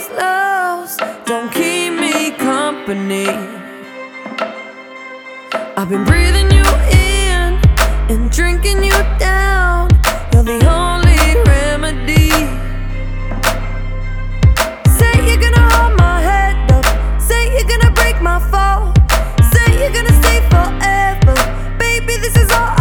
these loves don't keep me company. I've been breathing you in and drinking you down. You're the only remedy. Say you're gonna hold my head up. Say you're gonna break my fall. Say you're gonna stay forever. Baby, this is all.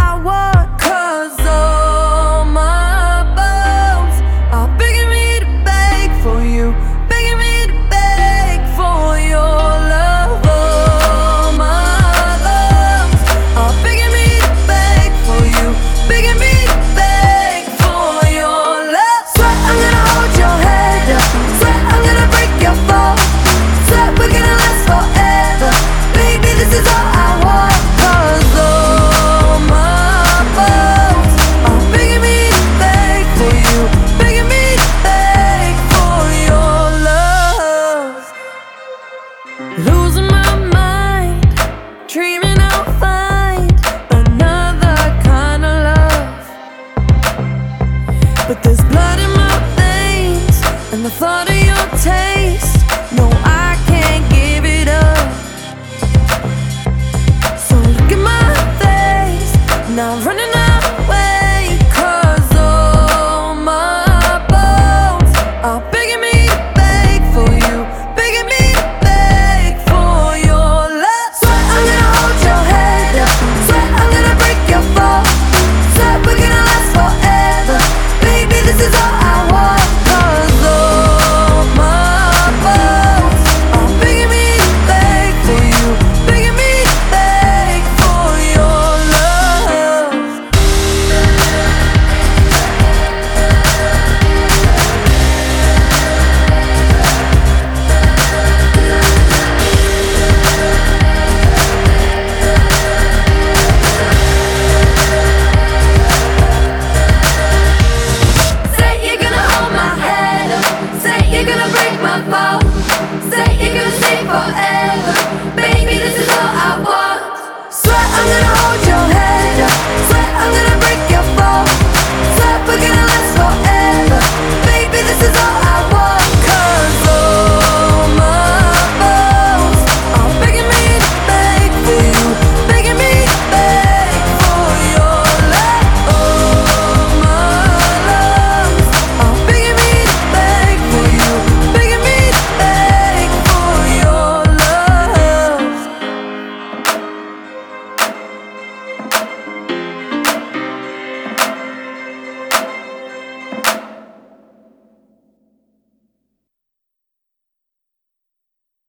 And the thought of